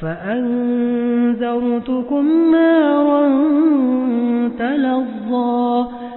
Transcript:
فأنذرتكم نارا تلظى.